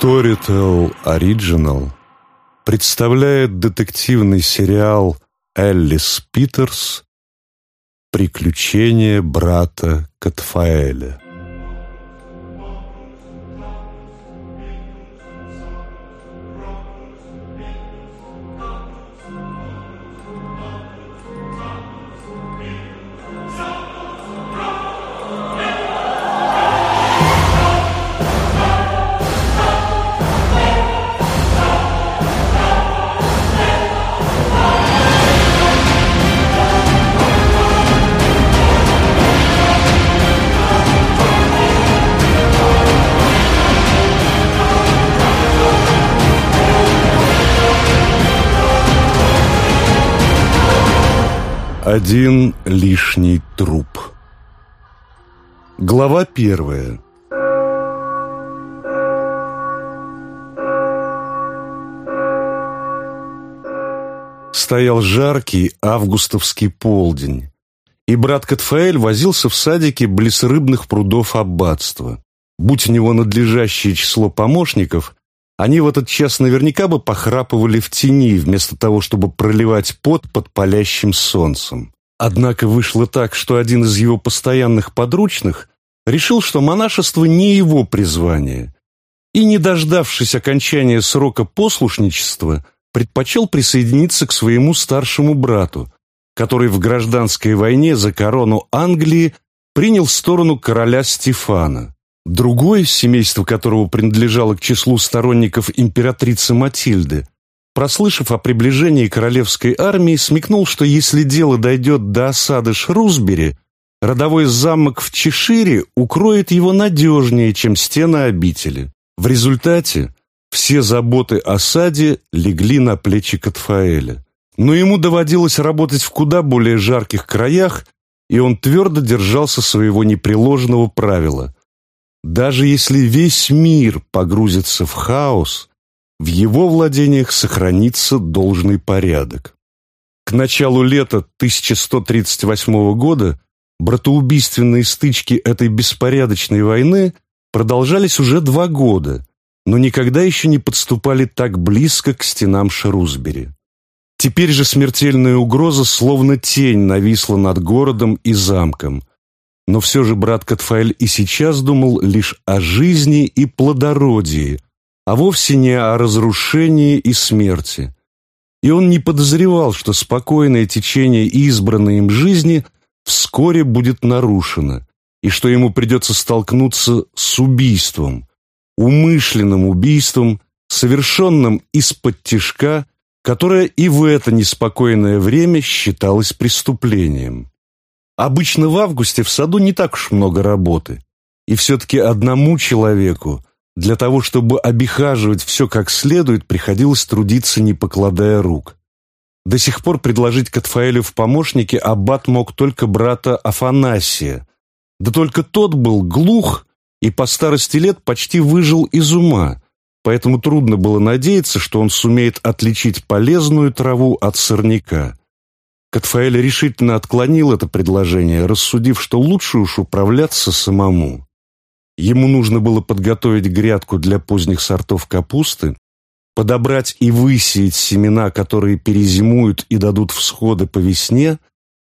Storytel Original представляет детективный сериал Эллис Питерс «Приключения брата Катфаэля». Один лишний труп. Глава первая. Стоял жаркий августовский полдень, и брат Катфаэль возился в садике близ рыбных прудов аббатства. Будь у него надлежащее число помощников, они в этот час наверняка бы похрапывали в тени, вместо того, чтобы проливать пот под палящим солнцем. Однако вышло так, что один из его постоянных подручных решил, что монашество не его призвание, и, не дождавшись окончания срока послушничества, предпочел присоединиться к своему старшему брату, который в гражданской войне за корону Англии принял сторону короля Стефана. Другой, семейство которого принадлежало к числу сторонников императрицы Матильды, прослышав о приближении королевской армии, смекнул, что если дело дойдет до осады Шрусбери, родовой замок в Чешире укроет его надежнее, чем стены обители. В результате все заботы о саде легли на плечи Катфаэля. Но ему доводилось работать в куда более жарких краях, и он твердо держался своего непреложного правила – даже если весь мир погрузится в хаос, в его владениях сохранится должный порядок. К началу лета 1138 года братоубийственные стычки этой беспорядочной войны продолжались уже два года, но никогда еще не подступали так близко к стенам Шерусбери. Теперь же смертельная угроза словно тень нависла над городом и замком – но все же брат Катфаэль и сейчас думал лишь о жизни и плодородии, а вовсе не о разрушении и смерти. И он не подозревал, что спокойное течение избранной им жизни вскоре будет нарушено, и что ему придется столкнуться с убийством, умышленным убийством, совершенным из-под тишка, которое и в это неспокойное время считалось преступлением. Обычно в августе в саду не так уж много работы. И все-таки одному человеку для того, чтобы обихаживать все как следует, приходилось трудиться, не покладая рук. До сих пор предложить Катфаэлю в помощники аббат мог только брата Афанасия. Да только тот был глух и по старости лет почти выжил из ума, поэтому трудно было надеяться, что он сумеет отличить полезную траву от сорняка. Катфаэль решительно отклонил это предложение, рассудив, что лучше уж управляться самому. Ему нужно было подготовить грядку для поздних сортов капусты, подобрать и высеять семена, которые перезимуют и дадут всходы по весне,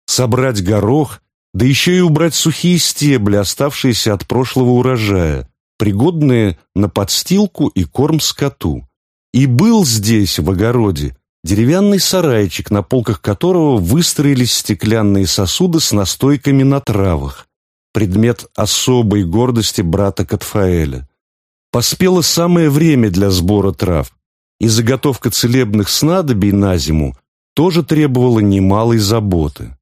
собрать горох, да еще и убрать сухие стебли, оставшиеся от прошлого урожая, пригодные на подстилку и корм скоту. И был здесь, в огороде, деревянный сарайчик, на полках которого выстроились стеклянные сосуды с настойками на травах, предмет особой гордости брата Катфаэля. Поспело самое время для сбора трав, и заготовка целебных снадобий на зиму тоже требовала немалой заботы.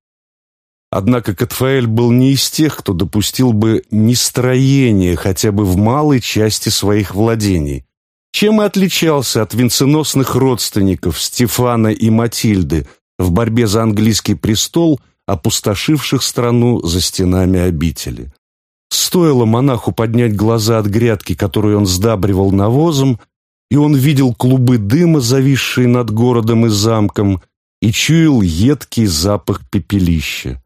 Однако Катфаэль был не из тех, кто допустил бы нестроение хотя бы в малой части своих владений, чем и отличался от венценосных родственников Стефана и Матильды в борьбе за английский престол, опустошивших страну за стенами обители. Стоило монаху поднять глаза от грядки, которую он сдабривал навозом, и он видел клубы дыма, зависшие над городом и замком, и чуял едкий запах пепелища.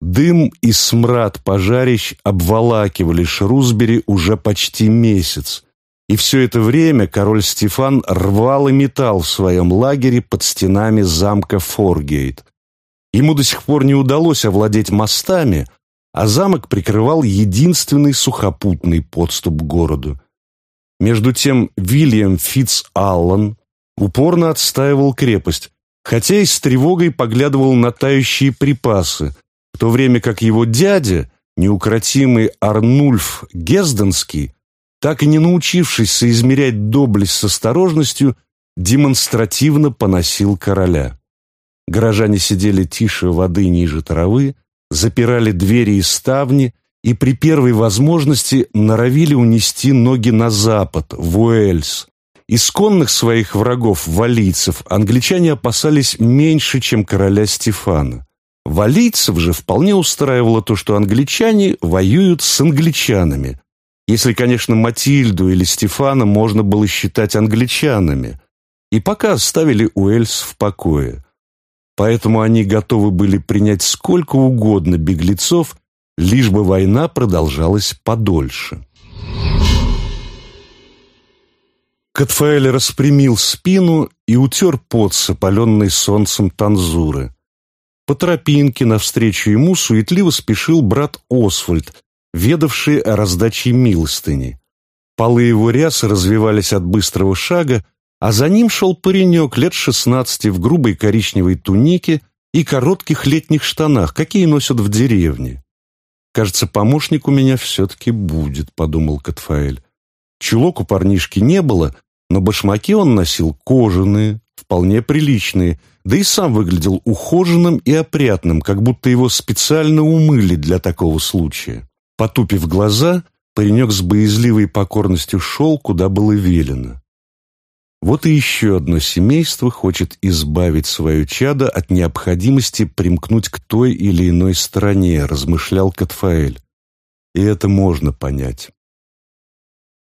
Дым и смрад пожарищ обволакивали Шрусбери уже почти месяц, И все это время король Стефан рвал и метал в своем лагере под стенами замка Форгейт. Ему до сих пор не удалось овладеть мостами, а замок прикрывал единственный сухопутный подступ к городу. Между тем Вильям Фитц Аллан упорно отстаивал крепость, хотя и с тревогой поглядывал на тающие припасы, в то время как его дядя, неукротимый Арнульф Гезденский, так и не научившись соизмерять доблесть с осторожностью, демонстративно поносил короля. Горожане сидели тише воды ниже травы, запирали двери и ставни и при первой возможности норовили унести ноги на запад, в Уэльс. Исконных своих врагов, валийцев, англичане опасались меньше, чем короля Стефана. Валийцев же вполне устраивало то, что англичане воюют с англичанами, если, конечно, Матильду или Стефана можно было считать англичанами, и пока оставили Уэльс в покое. Поэтому они готовы были принять сколько угодно беглецов, лишь бы война продолжалась подольше. Катфаэль распрямил спину и утер пот с солнцем танзуры. По тропинке навстречу ему суетливо спешил брат Освальд, ведавший о раздаче милостыни. Полы его рясы развивались от быстрого шага, а за ним шел паренек лет шестнадцати в грубой коричневой тунике и коротких летних штанах, какие носят в деревне. «Кажется, помощник у меня все-таки будет», — подумал Катфаэль. Чулок у парнишки не было, но башмаки он носил кожаные, вполне приличные, да и сам выглядел ухоженным и опрятным, как будто его специально умыли для такого случая. Потупив глаза, паренек с боязливой покорностью шел, куда было велено. Вот и еще одно семейство хочет избавить свое чадо от необходимости примкнуть к той или иной стороне, размышлял Катфаэль. И это можно понять.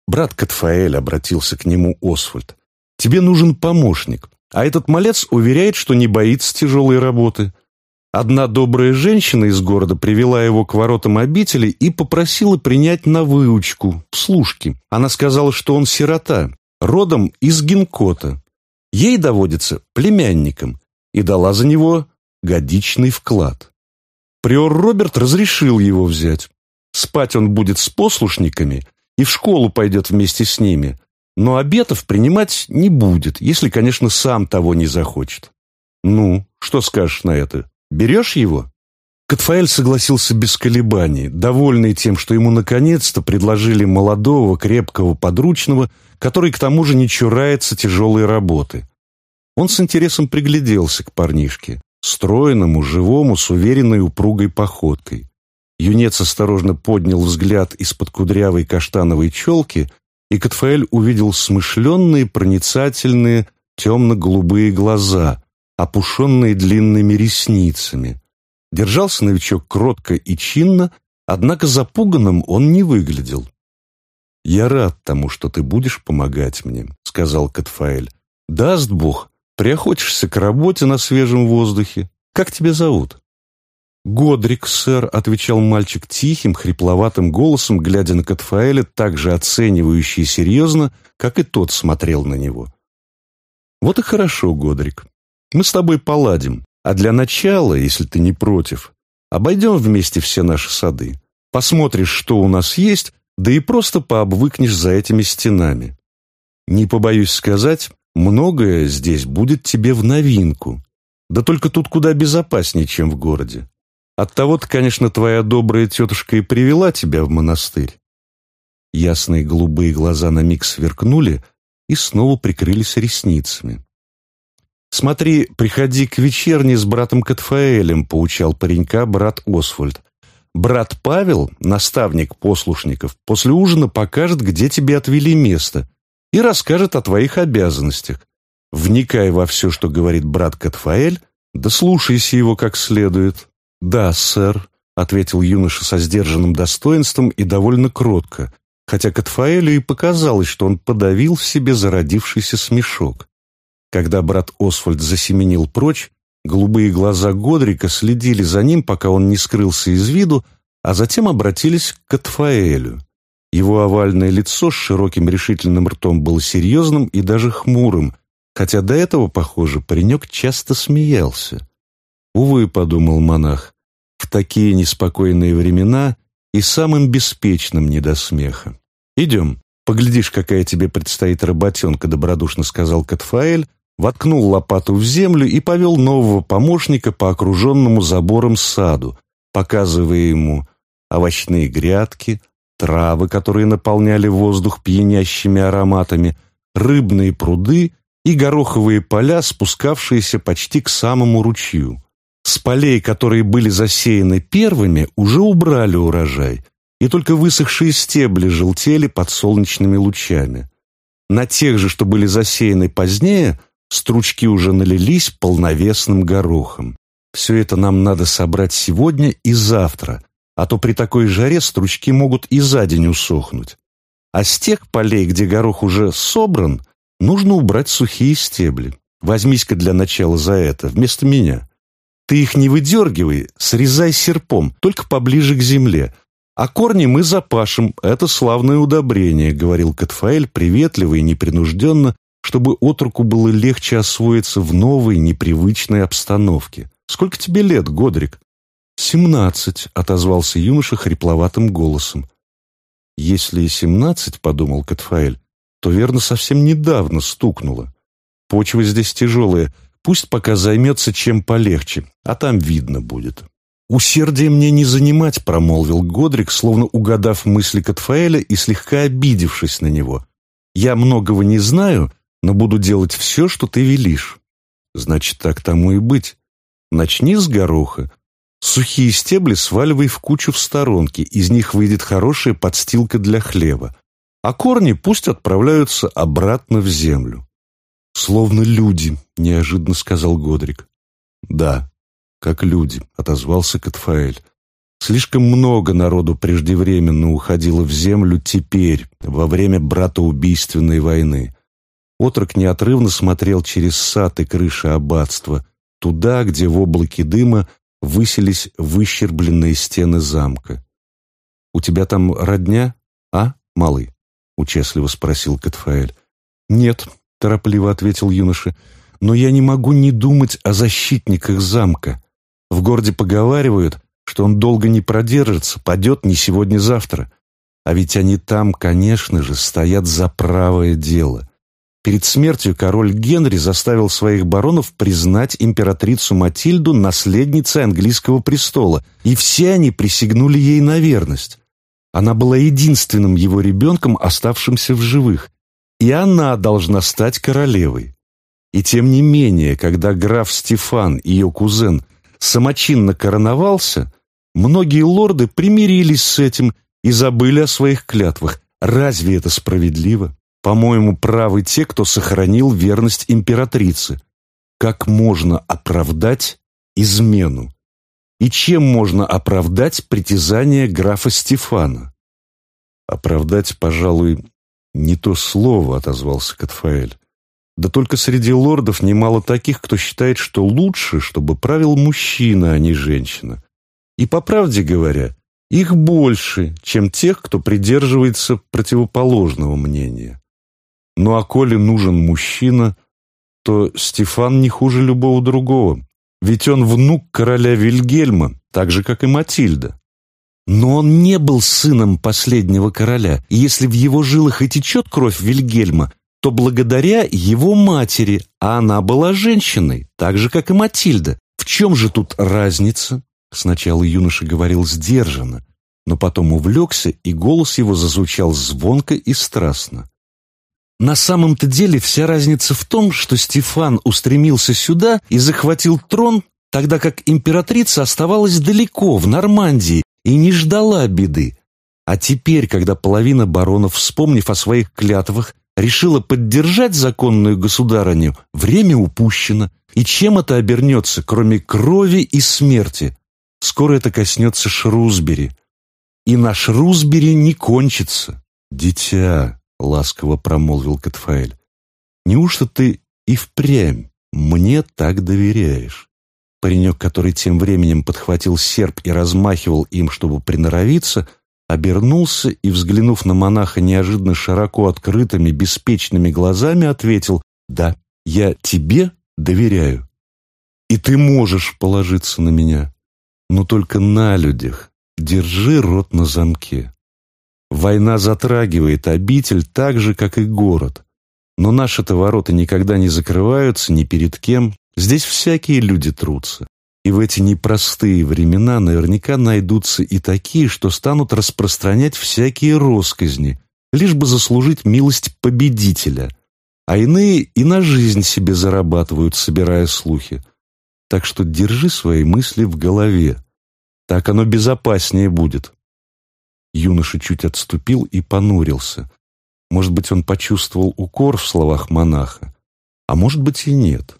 «Брат Катфаэль», — обратился к нему Освальд, — «тебе нужен помощник, а этот малец уверяет, что не боится тяжелой работы. Одна добрая женщина из города привела его к воротам обители и попросила принять на выучку, в служки. Она сказала, что он сирота, родом из Гинкота. Ей доводится племянником, и дала за него годичный вклад. Приор Роберт разрешил его взять. Спать он будет с послушниками и в школу пойдет вместе с ними, но обетов принимать не будет, если, конечно, сам того не захочет. Ну, что скажешь на это? Берешь его?» Катфаэль согласился без колебаний, довольный тем, что ему наконец-то предложили молодого, крепкого подручного, который к тому же не чурается тяжелой работы. Он с интересом пригляделся к парнишке, стройному, живому, с уверенной упругой походкой. Юнец осторожно поднял взгляд из-под кудрявой каштановой челки, и Катфаэль увидел смышленные, проницательные, темно-голубые глаза, опушенные длинными ресницами. Держался новичок кротко и чинно, однако запуганным он не выглядел. «Я рад тому, что ты будешь помогать мне», — сказал Катфаэль. «Даст Бог, приохотишься к работе на свежем воздухе. Как тебя зовут?» «Годрик, сэр», — отвечал мальчик тихим, хрипловатым голосом, глядя на Катфаэля, так же оценивающе и серьезно, как и тот смотрел на него. «Вот и хорошо, Годрик. Мы с тобой поладим, а для начала, если ты не против, обойдем вместе все наши сады, посмотришь, что у нас есть, да и просто пообвыкнешь за этими стенами. Не побоюсь сказать, многое здесь будет тебе в новинку, да только тут куда безопаснее, чем в городе. Оттого-то, конечно, твоя добрая тетушка и привела тебя в монастырь. Ясные голубые глаза на миг сверкнули и снова прикрылись ресницами. «Смотри, приходи к вечерне с братом Катфаэлем», — поучал паренька брат Освальд. «Брат Павел, наставник послушников, после ужина покажет, где тебе отвели место, и расскажет о твоих обязанностях. Вникай во все, что говорит брат Катфаэль, да слушайся его как следует». «Да, сэр», — ответил юноша со сдержанным достоинством и довольно кротко, хотя Катфаэлю и показалось, что он подавил в себе зародившийся смешок. Когда брат Освальд засеменил прочь, голубые глаза Годрика следили за ним, пока он не скрылся из виду, а затем обратились к Катфаэлю. Его овальное лицо с широким решительным ртом было серьезным и даже хмурым, хотя до этого, похоже, паренек часто смеялся. «Увы», — подумал монах, — «в такие неспокойные времена и самым беспечным не до смеха. Идем, поглядишь, какая тебе предстоит работенка», — добродушно сказал Катфаэль, воткнул лопату в землю и повел нового помощника по окруженному забором саду, показывая ему овощные грядки, травы, которые наполняли воздух пьянящими ароматами, рыбные пруды и гороховые поля, спускавшиеся почти к самому ручью. С полей, которые были засеяны первыми, уже убрали урожай, и только высохшие стебли желтели под солнечными лучами. На тех же, что были засеяны позднее, стручки уже налились полновесным горохом. Все это нам надо собрать сегодня и завтра, а то при такой жаре стручки могут и за день усохнуть. А с тех полей, где горох уже собран, нужно убрать сухие стебли. Возьмись-ка для начала за это, вместо меня. Ты их не выдергивай, срезай серпом, только поближе к земле. А корни мы запашем, это славное удобрение, говорил Катфаэль приветливо и непринужденно, чтобы отруку было легче освоиться в новой, непривычной обстановке. Сколько тебе лет, Годрик? «Семнадцать», — отозвался юноша хрипловатым голосом. «Если и семнадцать», — подумал Катфаэль, то верно совсем недавно стукнуло. Почва здесь тяжелая, пусть пока займется чем полегче, а там видно будет. «Усердие мне не занимать», — промолвил Годрик, словно угадав мысли Катфаэля и слегка обидевшись на него. «Я многого не знаю, но буду делать все, что ты велишь». «Значит, так тому и быть. Начни с гороха, Сухие стебли сваливай в кучу в сторонке, из них выйдет хорошая подстилка для хлеба. А корни пусть отправляются обратно в землю. «Словно люди», — неожиданно сказал Годрик. «Да, как люди», — отозвался Катфаэль. «Слишком много народу преждевременно уходило в землю теперь, во время братоубийственной войны». Отрок неотрывно смотрел через сад и крыши аббатства, туда, где в облаке дыма высились выщербленные стены замка. «У тебя там родня, а, малый?» — участливо спросил Катфаэль. «Нет», — торопливо ответил юноша, — «но я не могу не думать о защитниках замка. В городе поговаривают, что он долго не продержится, падет не сегодня-завтра. А ведь они там, конечно же, стоят за правое дело. Перед смертью король Генри заставил своих баронов признать императрицу Матильду наследницей английского престола, и все они присягнули ей на верность. Она была единственным его ребенком, оставшимся в живых, и она должна стать королевой. И тем не менее, когда граф Стефан, ее кузен, самочинно короновался, многие лорды примирились с этим и забыли о своих клятвах. Разве это справедливо? По-моему, правы те, кто сохранил верность императрице. Как можно оправдать измену? И чем можно оправдать притязание графа Стефана? Оправдать, пожалуй, не то слово, отозвался Катфаэль. Да только среди лордов немало таких, кто считает, что лучше, чтобы правил мужчина, а не женщина. И по правде говоря, их больше, чем тех, кто придерживается противоположного мнения. Ну а коли нужен мужчина, то Стефан не хуже любого другого, ведь он внук короля Вильгельма, так же, как и Матильда. Но он не был сыном последнего короля, и если в его жилах и течет кровь Вильгельма, то благодаря его матери, а она была женщиной, так же, как и Матильда. В чем же тут разница? Сначала юноша говорил сдержанно, но потом увлекся, и голос его зазвучал звонко и страстно. На самом-то деле вся разница в том, что Стефан устремился сюда и захватил трон, тогда как императрица оставалась далеко, в Нормандии, и не ждала беды. А теперь, когда половина баронов, вспомнив о своих клятвах, решила поддержать законную государыню, время упущено. И чем это обернется, кроме крови и смерти? Скоро это коснется Шрусбери. И наш Шрусбери не кончится. Дитя, ласково промолвил Катфаэль. Неужто ты и впрямь мне так доверяешь? Паренек, который тем временем подхватил серп и размахивал им, чтобы приноровиться, обернулся и, взглянув на монаха неожиданно широко открытыми, беспечными глазами, ответил «Да, я тебе доверяю, и ты можешь положиться на меня, но только на людях держи рот на замке. Война затрагивает обитель так же, как и город, но наши-то ворота никогда не закрываются ни перед кем, здесь всякие люди трутся. И в эти непростые времена наверняка найдутся и такие, что станут распространять всякие росказни, лишь бы заслужить милость победителя. А иные и на жизнь себе зарабатывают, собирая слухи. Так что держи свои мысли в голове. Так оно безопаснее будет. Юноша чуть отступил и понурился. Может быть, он почувствовал укор в словах монаха, а может быть и нет.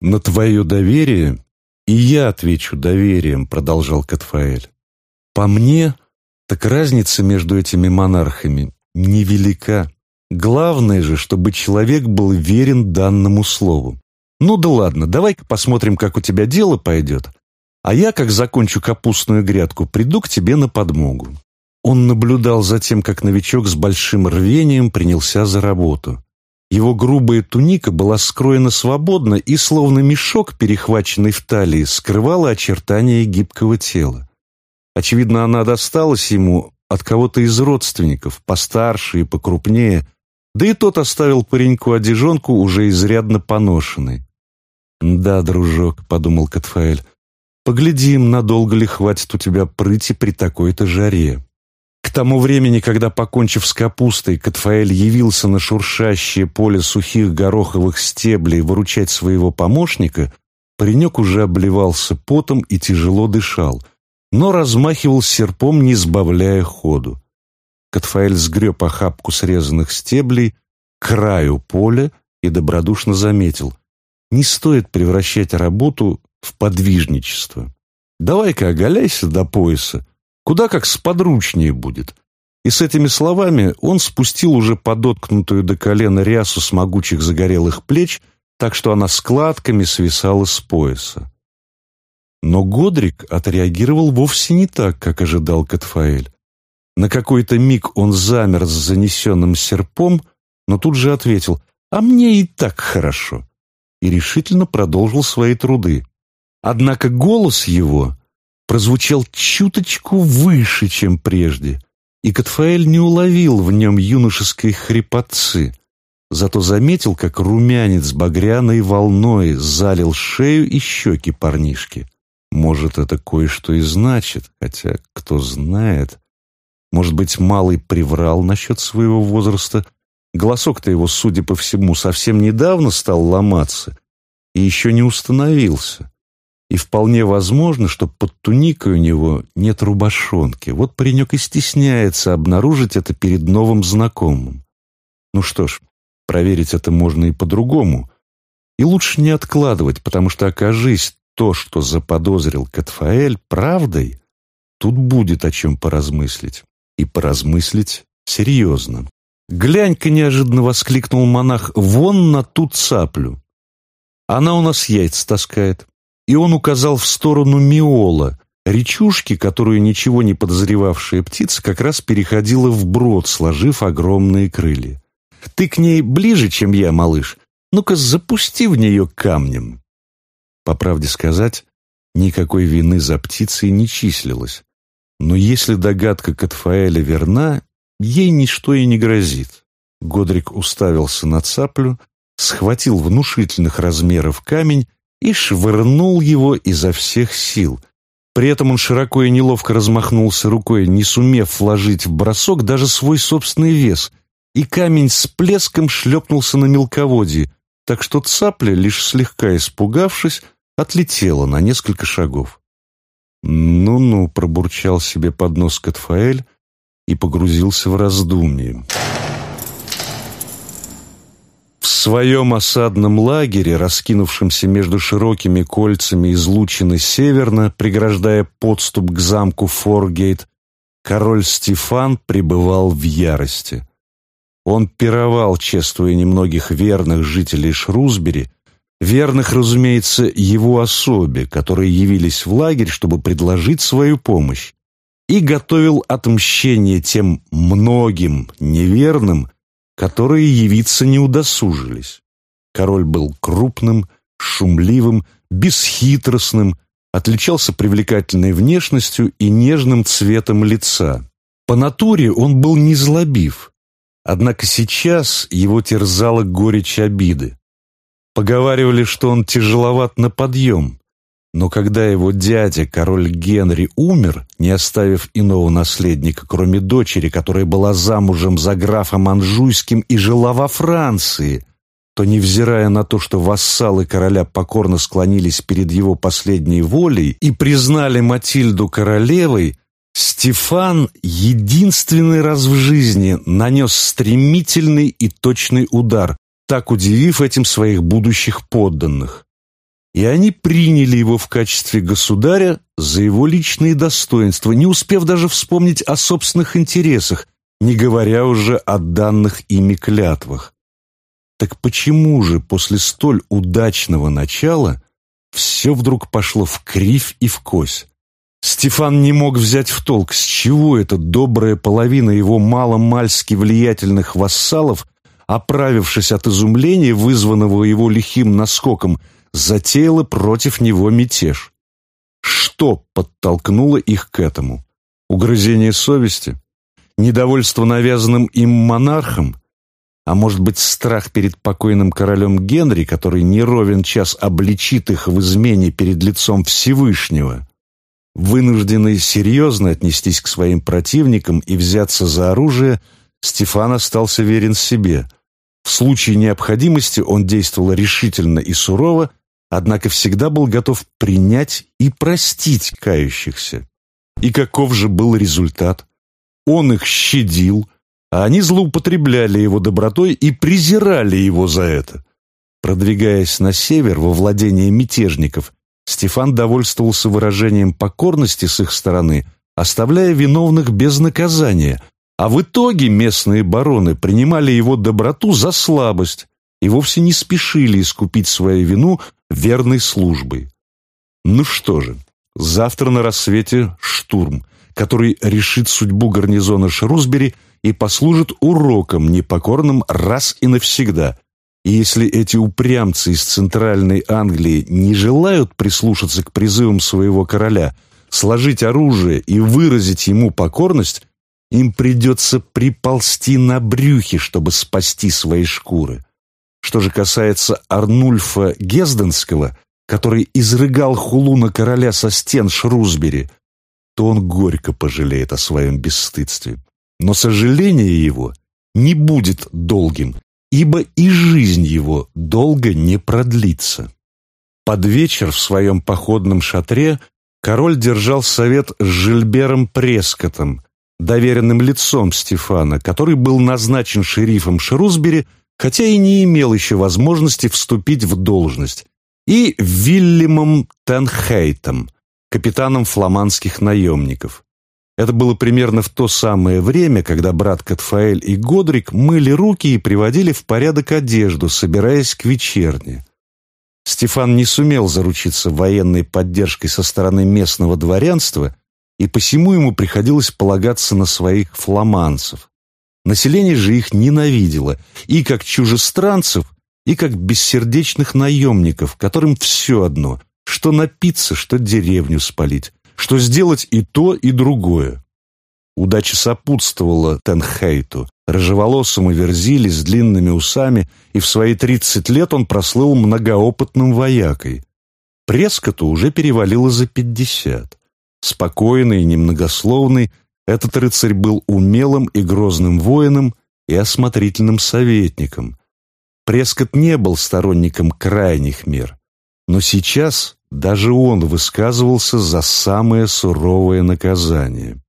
На твое доверие «И я отвечу доверием», — продолжал Катфаэль. «По мне, так разница между этими монархами невелика. Главное же, чтобы человек был верен данному слову. Ну да ладно, давай-ка посмотрим, как у тебя дело пойдет. А я, как закончу капустную грядку, приду к тебе на подмогу». Он наблюдал за тем, как новичок с большим рвением принялся за работу. Его грубая туника была скроена свободно и, словно мешок, перехваченный в талии, скрывала очертания гибкого тела. Очевидно, она досталась ему от кого-то из родственников, постарше и покрупнее, да и тот оставил пареньку одежонку, уже изрядно поношенной. «Да, дружок», — подумал Катфаэль, — «поглядим, надолго ли хватит у тебя прыти при такой-то жаре». Тому времени, когда, покончив с капустой, Катфаэль явился на шуршащее поле сухих гороховых стеблей выручать своего помощника, паренек уже обливался потом и тяжело дышал, но размахивал серпом, не сбавляя ходу. Катфаэль сгреб охапку срезанных стеблей к краю поля и добродушно заметил, не стоит превращать работу в подвижничество. Давай-ка оголяйся до пояса, Куда как сподручнее будет. И с этими словами он спустил уже подоткнутую до колена рясу с могучих загорелых плеч, так что она складками свисала с пояса. Но Годрик отреагировал вовсе не так, как ожидал Катфаэль. На какой-то миг он замер с занесенным серпом, но тут же ответил «А мне и так хорошо» и решительно продолжил свои труды. Однако голос его прозвучал чуточку выше, чем прежде, и Катфаэль не уловил в нем юношеской хрипотцы, зато заметил, как румянец багряной волной залил шею и щеки парнишки. Может, это кое-что и значит, хотя кто знает. Может быть, малый приврал насчет своего возраста. Голосок-то его, судя по всему, совсем недавно стал ломаться и еще не установился. И вполне возможно, что под туникой у него нет рубашонки. Вот паренек и стесняется обнаружить это перед новым знакомым. Ну что ж, проверить это можно и по-другому. И лучше не откладывать, потому что, окажись то, что заподозрил Катфаэль, правдой, тут будет о чем поразмыслить. И поразмыслить серьезно. «Глянь-ка!» — неожиданно воскликнул монах. «Вон на ту цаплю! Она у нас яйца таскает и он указал в сторону Миола, речушки, которую ничего не подозревавшая птица как раз переходила вброд, сложив огромные крылья. «Ты к ней ближе, чем я, малыш. Ну-ка, запусти в нее камнем». По правде сказать, никакой вины за птицей не числилось. Но если догадка Катфаэля верна, ей ничто и не грозит. Годрик уставился на цаплю, схватил внушительных размеров камень и швырнул его изо всех сил. При этом он широко и неловко размахнулся рукой, не сумев вложить в бросок даже свой собственный вес, и камень с плеском шлепнулся на мелководье, так что цапля, лишь слегка испугавшись, отлетела на несколько шагов. «Ну-ну», — пробурчал себе под нос Катфаэль и погрузился в раздумье. В своем осадном лагере, раскинувшемся между широкими кольцами излучины северно, преграждая подступ к замку Форгейт, король Стефан пребывал в ярости. Он пировал, чествуя немногих верных жителей Шрусбери, верных, разумеется, его особе, которые явились в лагерь, чтобы предложить свою помощь. и готовил отмщение тем многим неверным, которые явиться не удосужились. Король был крупным, шумливым, бесхитростным, отличался привлекательной внешностью и нежным цветом лица. По натуре он был незлобив, однако сейчас его терзала горечь обиды. Поговаривали, что он тяжеловат на подъем, но когда его дядя, король Генри, умер, не оставив иного наследника, кроме дочери, которая была замужем за графом Анжуйским и жила во Франции, то, невзирая на то, что вассалы короля покорно склонились перед его последней волей и признали Матильду королевой, Стефан единственный раз в жизни нанес стремительный и точный удар, так удивив этим своих будущих подданных и они приняли его в качестве государя за его личные достоинства, не успев даже вспомнить о собственных интересах, не говоря уже о данных ими клятвах. Так почему же после столь удачного начала все вдруг пошло в кривь и в кось? Стефан не мог взять в толк, с чего эта добрая половина его маломальски влиятельных вассалов, оправившись от изумления, вызванного его лихим наскоком, затеяла против него мятеж. Что подтолкнуло их к этому? Угрызение совести? Недовольство навязанным им монархом? А может быть, страх перед покойным королем Генри, который не ровен час обличит их в измене перед лицом Всевышнего? Вынужденный серьезно отнестись к своим противникам и взяться за оружие, Стефан остался верен себе. В случае необходимости он действовал решительно и сурово, однако всегда был готов принять и простить кающихся. И каков же был результат? Он их щадил, а они злоупотребляли его добротой и презирали его за это. Продвигаясь на север во владение мятежников, Стефан довольствовался выражением покорности с их стороны, оставляя виновных без наказания, а в итоге местные бароны принимали его доброту за слабость и вовсе не спешили искупить свою вину верной службой. Ну что же, завтра на рассвете штурм, который решит судьбу гарнизона Шрусбери и послужит уроком непокорным раз и навсегда. И если эти упрямцы из Центральной Англии не желают прислушаться к призывам своего короля, сложить оружие и выразить ему покорность, им придется приползти на брюхе, чтобы спасти свои шкуры. Что же касается Арнульфа Гезденского, который изрыгал хулу на короля со стен Шрусбери, то он горько пожалеет о своем бесстыдстве. Но сожаление его не будет долгим, ибо и жизнь его долго не продлится. Под вечер в своем походном шатре король держал совет с Жильбером Прескотом, доверенным лицом Стефана, который был назначен шерифом Шрусбери хотя и не имел еще возможности вступить в должность, и Вильямом Тенхейтом, капитаном фламандских наемников. Это было примерно в то самое время, когда брат Катфаэль и Годрик мыли руки и приводили в порядок одежду, собираясь к вечерне. Стефан не сумел заручиться военной поддержкой со стороны местного дворянства, и посему ему приходилось полагаться на своих фламандцев. Население же их ненавидело, и как чужестранцев, и как бессердечных наемников, которым все одно, что напиться, что деревню спалить, что сделать и то, и другое. Удача сопутствовала Тенхейту, рыжеволосому Верзили с длинными усами, и в свои тридцать лет он прослыл многоопытным воякой. Прескоту уже перевалило за пятьдесят. Спокойный и немногословный, этот рыцарь был умелым и грозным воином и осмотрительным советником. Прескот не был сторонником крайних мер, но сейчас даже он высказывался за самое суровое наказание.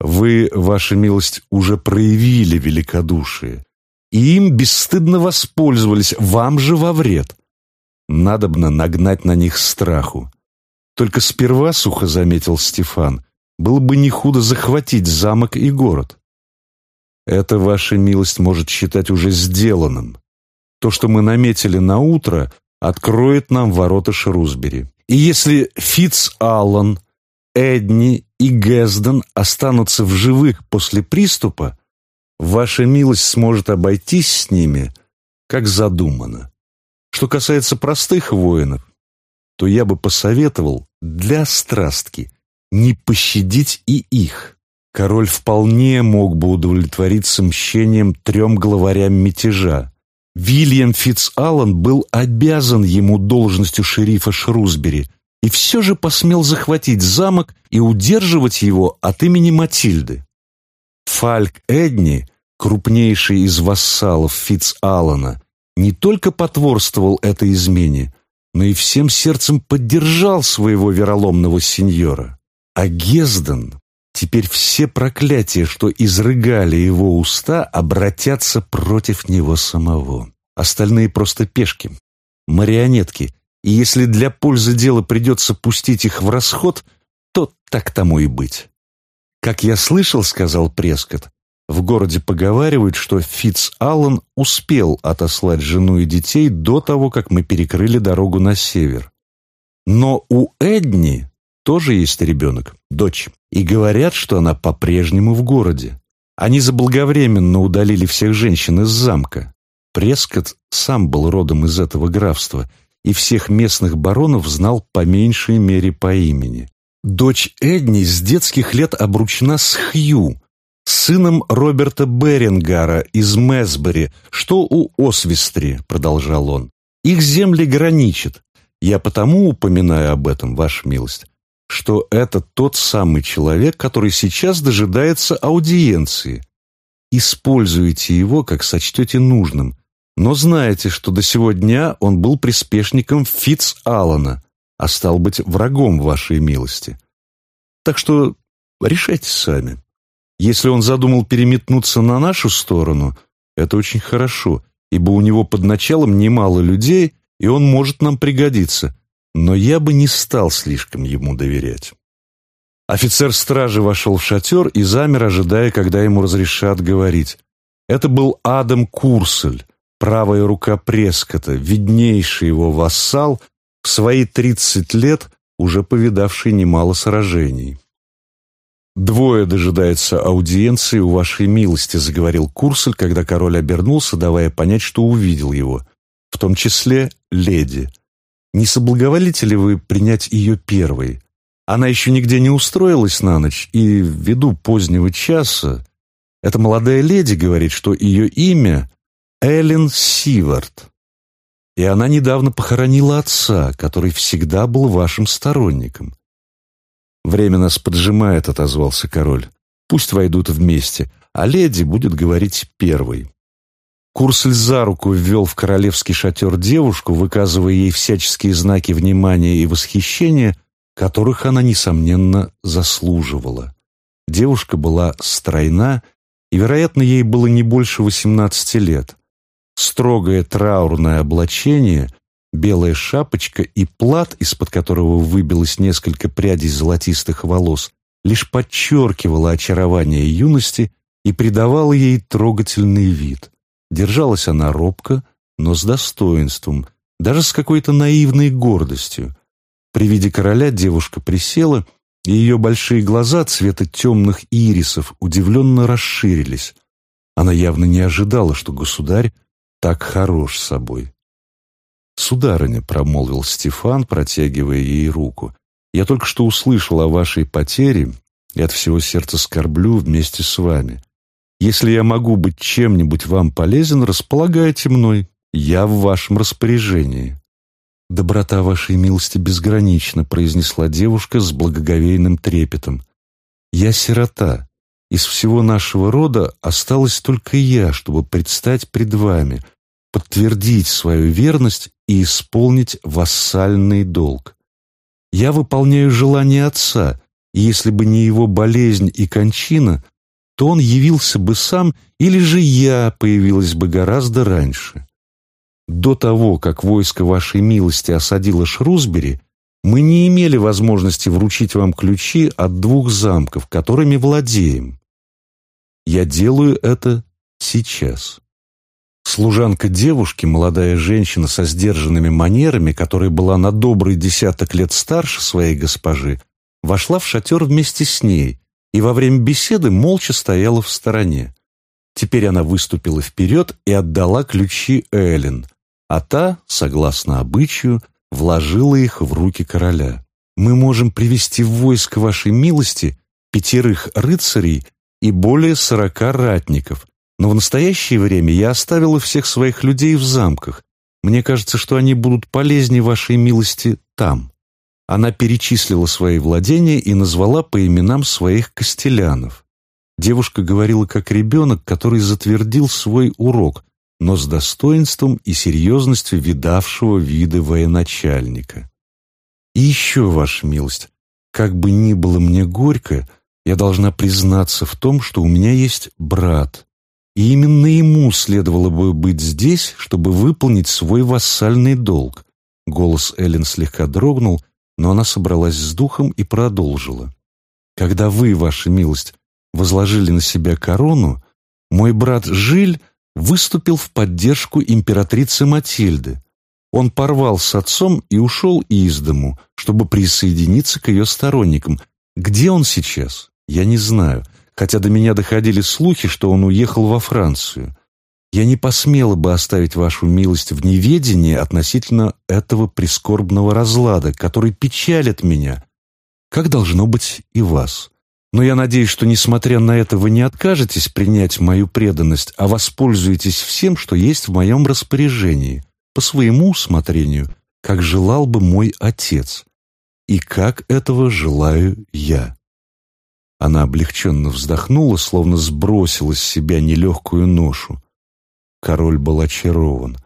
Вы, ваша милость, уже проявили великодушие, и им бесстыдно воспользовались, вам же во вред. Надобно нагнать на них страху. Только сперва, сухо заметил Стефан, было бы не худо захватить замок и город. Это ваша милость может считать уже сделанным. То, что мы наметили на утро, откроет нам ворота Шрусбери. И если Фитц Аллан, Эдни и Гэсден останутся в живых после приступа, ваша милость сможет обойтись с ними, как задумано. Что касается простых воинов, то я бы посоветовал для страстки не пощадить и их. Король вполне мог бы удовлетвориться мщением трем главарям мятежа. Вильям Фитцаллан был обязан ему должностью шерифа Шрусбери и все же посмел захватить замок и удерживать его от имени Матильды. Фальк Эдни, крупнейший из вассалов Фитцаллана, не только потворствовал этой измене, но и всем сердцем поддержал своего вероломного сеньора. А Гезден, теперь все проклятия, что изрыгали его уста, обратятся против него самого. Остальные просто пешки, марионетки, и если для пользы дела придется пустить их в расход, то так тому и быть. «Как я слышал, — сказал Прескотт, в городе поговаривают, что Фитц Аллен успел отослать жену и детей до того, как мы перекрыли дорогу на север. Но у Эдни тоже есть ребенок, дочь, и говорят, что она по-прежнему в городе. Они заблаговременно удалили всех женщин из замка. Прескотт сам был родом из этого графства и всех местных баронов знал по меньшей мере по имени. Дочь Эдни с детских лет обручена с Хью, сыном Роберта Берингара из Месбери, что у Освистри, продолжал он. Их земли граничат. Я потому упоминаю об этом, ваша милость, что это тот самый человек, который сейчас дожидается аудиенции. Используйте его, как сочтете нужным, но знаете, что до сего дня он был приспешником Фитц Аллана, а стал быть врагом вашей милости. Так что решайте сами. Если он задумал переметнуться на нашу сторону, это очень хорошо, ибо у него под началом немало людей, и он может нам пригодиться, но я бы не стал слишком ему доверять. Офицер стражи вошел в шатер и замер, ожидая, когда ему разрешат говорить. Это был Адам Курсель, правая рука Прескота, виднейший его вассал, в свои тридцать лет уже повидавший немало сражений. «Двое дожидаются аудиенции у вашей милости», — заговорил Курсель, когда король обернулся, давая понять, что увидел его, в том числе леди. «Не соблаговолите ли вы принять ее первой? Она еще нигде не устроилась на ночь, и ввиду позднего часа эта молодая леди говорит, что ее имя Эллен Сивард, и она недавно похоронила отца, который всегда был вашим сторонником». «Время нас поджимает», — отозвался король. «Пусть войдут вместе, а леди будет говорить первой». Курсль за руку ввел в королевский шатер девушку, выказывая ей всяческие знаки внимания и восхищения, которых она, несомненно, заслуживала. Девушка была стройна, и, вероятно, ей было не больше восемнадцати лет. Строгое траурное облачение Белая шапочка и плат, из-под которого выбилось несколько прядей золотистых волос, лишь подчеркивала очарование юности и придавала ей трогательный вид. Держалась она робко, но с достоинством, даже с какой-то наивной гордостью. При виде короля девушка присела, и ее большие глаза цвета темных ирисов удивленно расширились. Она явно не ожидала, что государь так хорош собой. «Сударыня», — промолвил Стефан, протягивая ей руку, «я только что услышал о вашей потере и от всего сердца скорблю вместе с вами. Если я могу быть чем-нибудь вам полезен, располагайте мной, я в вашем распоряжении». «Доброта вашей милости безгранична», — произнесла девушка с благоговейным трепетом. «Я сирота. Из всего нашего рода осталась только я, чтобы предстать пред вами, подтвердить свою верность и исполнить вассальный долг. Я выполняю желание отца, и если бы не его болезнь и кончина, то он явился бы сам, или же я появилась бы гораздо раньше. До того, как войско вашей милости осадило Шрусбери, мы не имели возможности вручить вам ключи от двух замков, которыми владеем. Я делаю это сейчас. Служанка девушки, молодая женщина со сдержанными манерами, которая была на добрый десяток лет старше своей госпожи, вошла в шатер вместе с ней и во время беседы молча стояла в стороне. Теперь она выступила вперед и отдала ключи Эллен, а та, согласно обычаю, вложила их в руки короля. «Мы можем привести в войско вашей милости пятерых рыцарей и более сорока ратников, но в настоящее время я оставила всех своих людей в замках. Мне кажется, что они будут полезнее вашей милости там». Она перечислила свои владения и назвала по именам своих костелянов. Девушка говорила как ребенок, который затвердил свой урок, но с достоинством и серьезностью видавшего виды военачальника. «И еще, ваша милость, как бы ни было мне горько, я должна признаться в том, что у меня есть брат, и именно ему следовало бы быть здесь, чтобы выполнить свой вассальный долг». Голос Эллен слегка дрогнул, но она собралась с духом и продолжила. «Когда вы, ваша милость, возложили на себя корону, мой брат Жиль выступил в поддержку императрицы Матильды. Он порвал с отцом и ушел из дому, чтобы присоединиться к ее сторонникам. Где он сейчас? Я не знаю, хотя до меня доходили слухи, что он уехал во Францию. Я не посмела бы оставить вашу милость в неведении относительно этого прискорбного разлада, который печалит меня, как должно быть и вас. Но я надеюсь, что, несмотря на это, вы не откажетесь принять мою преданность, а воспользуетесь всем, что есть в моем распоряжении, по своему усмотрению, как желал бы мой отец, и как этого желаю я». Она облегченно вздохнула, словно сбросила с себя нелегкую ношу. Король был очарован.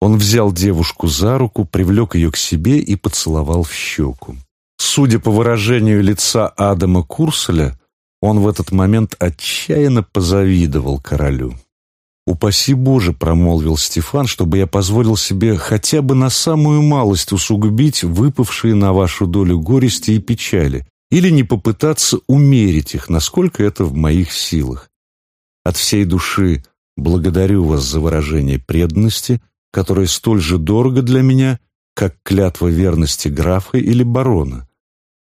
Он взял девушку за руку, привлек ее к себе и поцеловал в щеку. Судя по выражению лица Адама Курселя, он в этот момент отчаянно позавидовал королю. «Упаси Боже», — промолвил Стефан, «чтобы я позволил себе хотя бы на самую малость усугубить выпавшие на вашу долю горести и печали, или не попытаться умерить их, насколько это в моих силах. От всей души Благодарю вас за выражение преданности, которое столь же дорого для меня, как клятва верности графа или барона.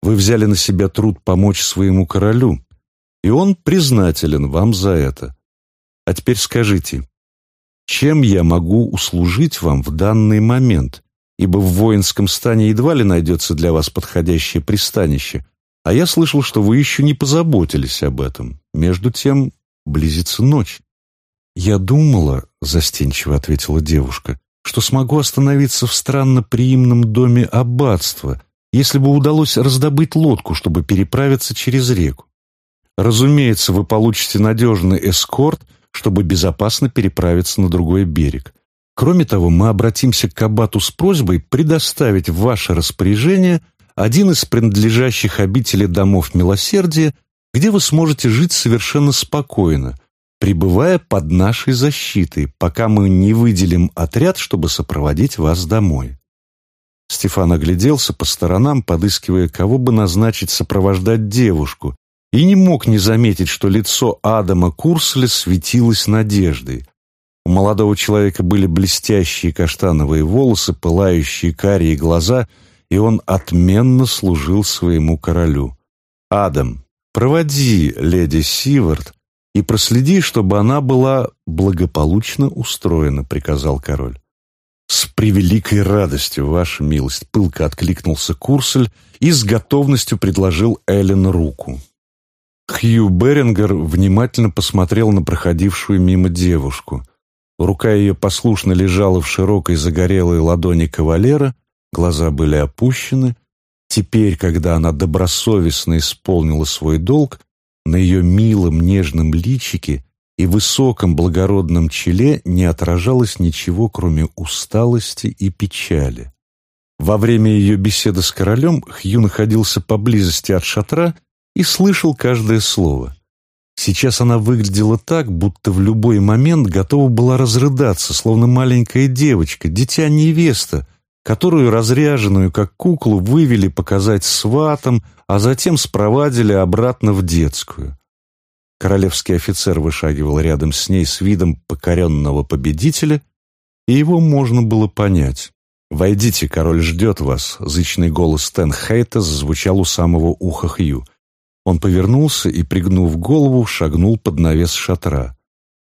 Вы взяли на себя труд помочь своему королю, и он признателен вам за это. А теперь скажите, чем я могу услужить вам в данный момент, ибо в воинском стане едва ли найдется для вас подходящее пристанище, а я слышал, что вы еще не позаботились об этом. Между тем близится ночь. «Я думала», — застенчиво ответила девушка, «что смогу остановиться в странно приимном доме аббатства, если бы удалось раздобыть лодку, чтобы переправиться через реку. Разумеется, вы получите надежный эскорт, чтобы безопасно переправиться на другой берег. Кроме того, мы обратимся к аббату с просьбой предоставить в ваше распоряжение один из принадлежащих обители домов милосердия, где вы сможете жить совершенно спокойно, пребывая под нашей защитой, пока мы не выделим отряд, чтобы сопроводить вас домой». Стефан огляделся по сторонам, подыскивая, кого бы назначить сопровождать девушку, и не мог не заметить, что лицо Адама Курсля светилось надеждой. У молодого человека были блестящие каштановые волосы, пылающие карие глаза, и он отменно служил своему королю. «Адам, проводи леди Сивард и проследи, чтобы она была благополучно устроена», — приказал король. «С превеликой радостью, ваша милость!» — пылко откликнулся Курсель и с готовностью предложил Эллен руку. Хью Берингер внимательно посмотрел на проходившую мимо девушку. Рука ее послушно лежала в широкой загорелой ладони кавалера, глаза были опущены. Теперь, когда она добросовестно исполнила свой долг, на ее милом нежном личике и высоком благородном челе не отражалось ничего, кроме усталости и печали. Во время ее беседы с королем Хью находился поблизости от шатра и слышал каждое слово. Сейчас она выглядела так, будто в любой момент готова была разрыдаться, словно маленькая девочка, дитя-невеста, которую разряженную, как куклу, вывели показать сватам, а затем спровадили обратно в детскую. Королевский офицер вышагивал рядом с ней с видом покоренного победителя, и его можно было понять. «Войдите, король ждет вас», — зычный голос Стэн Хейта зазвучал у самого уха Хью. Он повернулся и, пригнув голову, шагнул под навес шатра.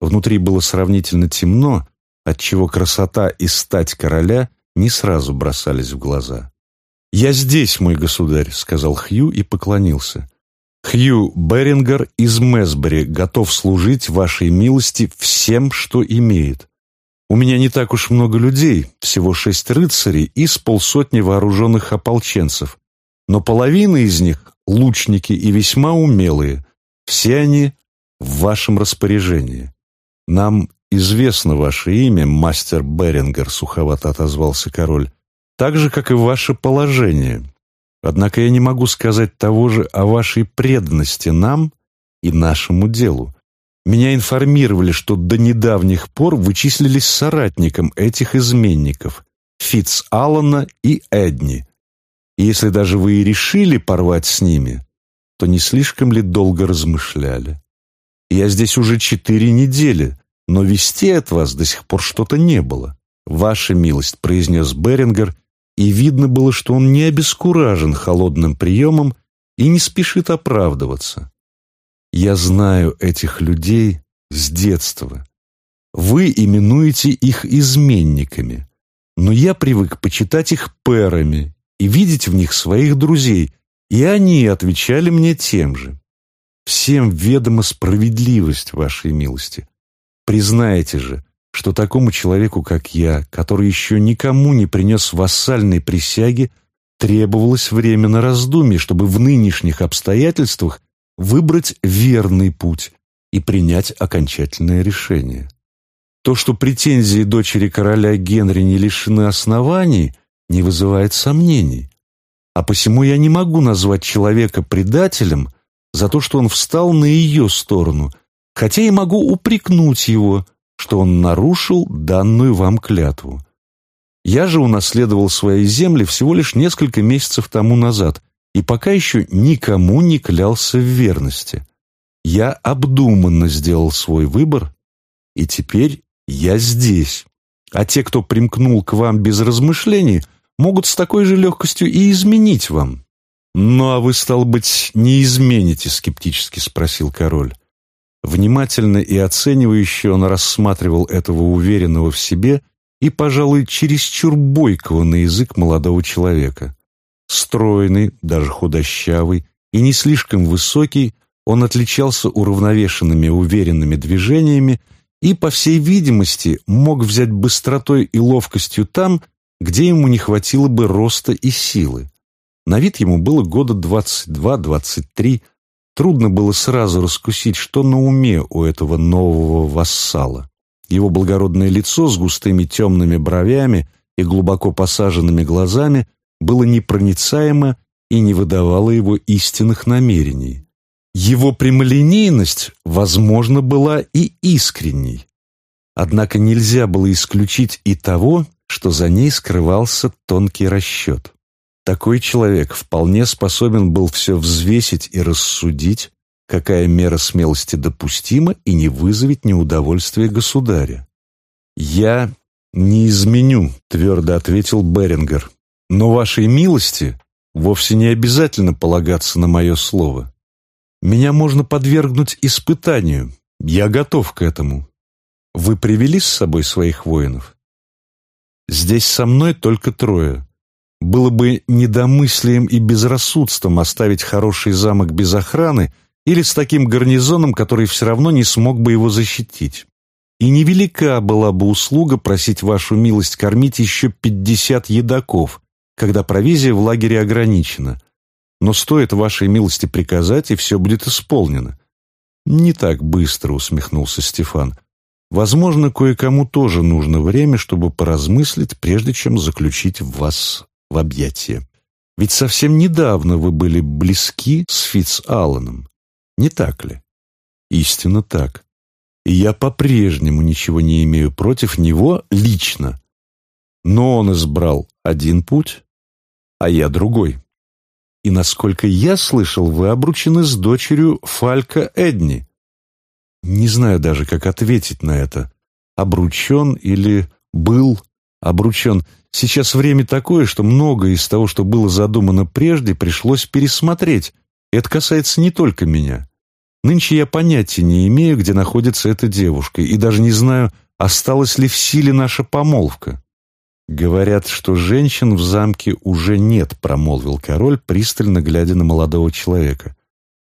Внутри было сравнительно темно, отчего красота и стать короля не сразу бросались в глаза. «Я здесь, мой государь», — сказал Хью и поклонился. «Хью Берингер из Месбери готов служить вашей милости всем, что имеет. У меня не так уж много людей, всего шесть рыцарей и с полсотни вооруженных ополченцев, но половина из них — лучники и весьма умелые. Все они в вашем распоряжении. Нам известно ваше имя, мастер Берингер, суховато отозвался король, так же, как и ваше положение. Однако я не могу сказать того же о вашей преданности нам и нашему делу. Меня информировали, что до недавних пор вы числились соратником этих изменников, Фитц Аллана и Эдни. И если даже вы и решили порвать с ними, то не слишком ли долго размышляли? Я здесь уже четыре недели, но вести от вас до сих пор что-то не было. Ваша милость, произнес Берингер, и видно было, что он не обескуражен холодным приемом и не спешит оправдываться. Я знаю этих людей с детства. Вы именуете их изменниками, но я привык почитать их пэрами и видеть в них своих друзей, и они отвечали мне тем же. Всем ведома справедливость вашей милости. Признайте же, что такому человеку, как я, который еще никому не принес вассальной присяги, требовалось время на раздумье, чтобы в нынешних обстоятельствах выбрать верный путь и принять окончательное решение. То, что претензии дочери короля Генри не лишены оснований, не вызывает сомнений. А посему я не могу назвать человека предателем за то, что он встал на ее сторону, хотя и могу упрекнуть его, что он нарушил данную вам клятву. Я же унаследовал свои земли всего лишь несколько месяцев тому назад и пока еще никому не клялся в верности. Я обдуманно сделал свой выбор, и теперь я здесь. А те, кто примкнул к вам без размышлений, могут с такой же легкостью и изменить вам. «Ну, а вы, стал быть, не измените?» — скептически спросил король. Внимательно и оценивающе он рассматривал этого уверенного в себе и, пожалуй, чересчур бойкого на язык молодого человека. Стройный, даже худощавый и не слишком высокий, он отличался уравновешенными уверенными движениями и, по всей видимости, мог взять быстротой и ловкостью там, где ему не хватило бы роста и силы. На вид ему было года двадцать два-двадцать три. Трудно было сразу раскусить, что на уме у этого нового вассала. Его благородное лицо с густыми темными бровями и глубоко посаженными глазами было непроницаемо и не выдавало его истинных намерений. Его прямолинейность, возможно, была и искренней. Однако нельзя было исключить и того, что за ней скрывался тонкий расчет. Такой человек вполне способен был все взвесить и рассудить, какая мера смелости допустима и не вызовет неудовольствия государя. «Я не изменю», — твердо ответил Берингер. Но вашей милости вовсе не обязательно полагаться на мое слово. Меня можно подвергнуть испытанию. Я готов к этому. Вы привели с собой своих воинов? Здесь со мной только трое. Было бы недомыслием и безрассудством оставить хороший замок без охраны или с таким гарнизоном, который все равно не смог бы его защитить. И невелика была бы услуга просить вашу милость кормить еще пятьдесят едоков, когда провизия в лагере ограничена. Но стоит вашей милости приказать, и все будет исполнено». «Не так быстро», — усмехнулся Стефан. «Возможно, кое-кому тоже нужно время, чтобы поразмыслить, прежде чем заключить вас в объятия. Ведь совсем недавно вы были близки с Фитц Алланом, не так ли?» «Истинно так. И я по-прежнему ничего не имею против него лично. Но он избрал один путь, а я другой. И, насколько я слышал, вы обручены с дочерью Фалька Эдни. Не знаю даже, как ответить на это. Обручен или был. Обручен, сейчас время такое, что многое из того, что было задумано прежде, пришлось пересмотреть. Это касается не только меня. Нынче я понятия не имею, где находится эта девушка, и даже не знаю, осталась ли в силе наша помолвка. «Говорят, что женщин в замке уже нет», — промолвил король, пристально глядя на молодого человека.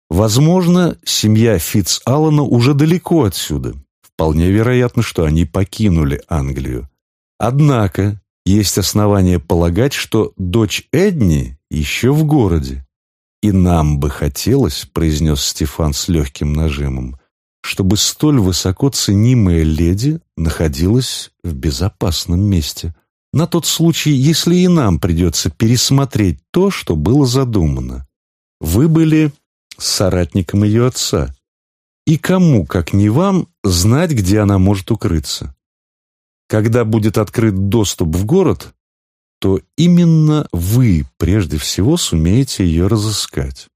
«Возможно, семья Фитц Аллана уже далеко отсюда. Вполне вероятно, что они покинули Англию. Однако есть основания полагать, что дочь Эдни еще в городе. И нам бы хотелось, произнес Стефан с легким нажимом, чтобы столь высоко ценимая леди находилась в безопасном месте. На тот случай, если и нам придется пересмотреть то, что было задумано. Вы были соратником ее отца. И кому, как не вам, знать, где она может укрыться? Когда будет открыт доступ в город, то именно вы прежде всего сумеете ее разыскать.